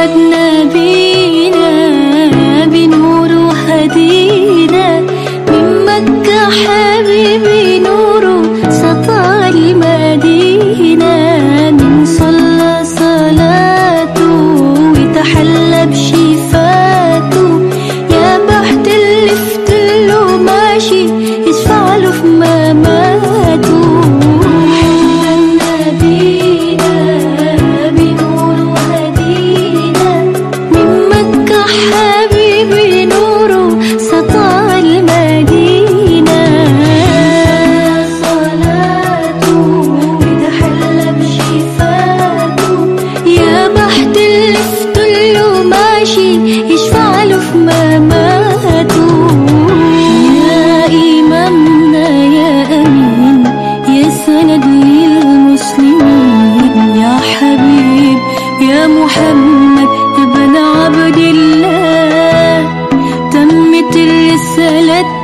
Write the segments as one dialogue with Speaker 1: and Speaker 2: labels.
Speaker 1: محمد نبي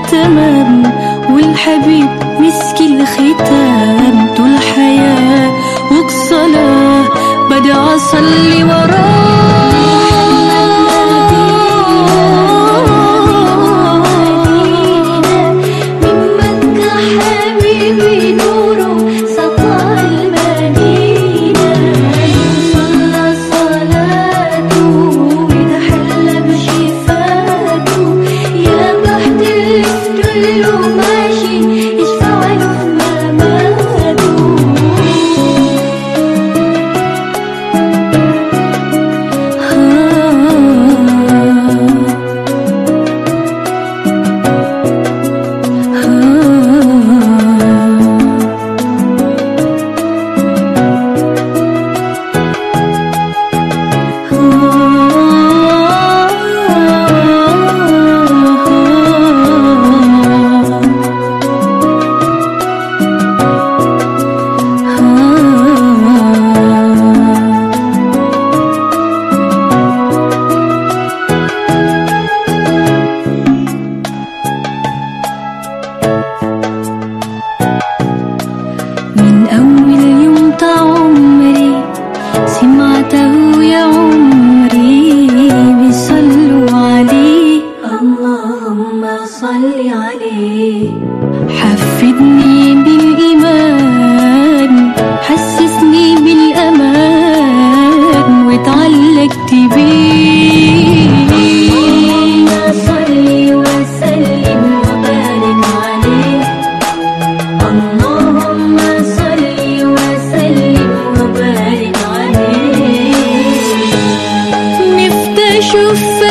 Speaker 1: التمام والحبيب مسك الختام. Magie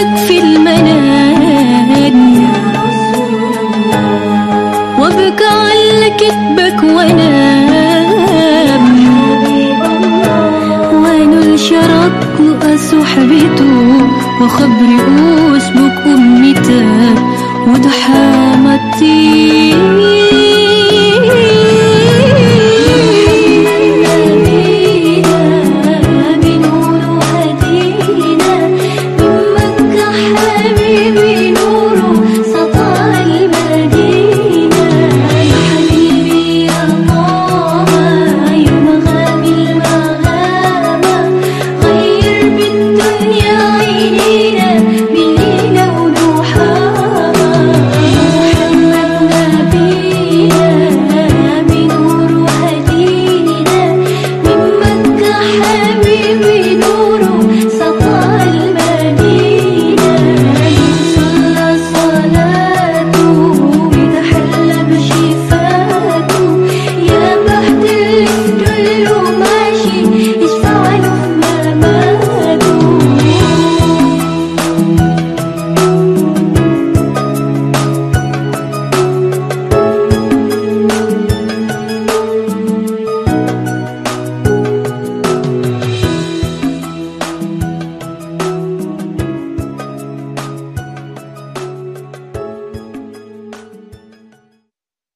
Speaker 1: اشوفك في المنام. وابكى على كتبك وانام. وانول شربك وصحبته وخبر اسمك امتك ودحامتي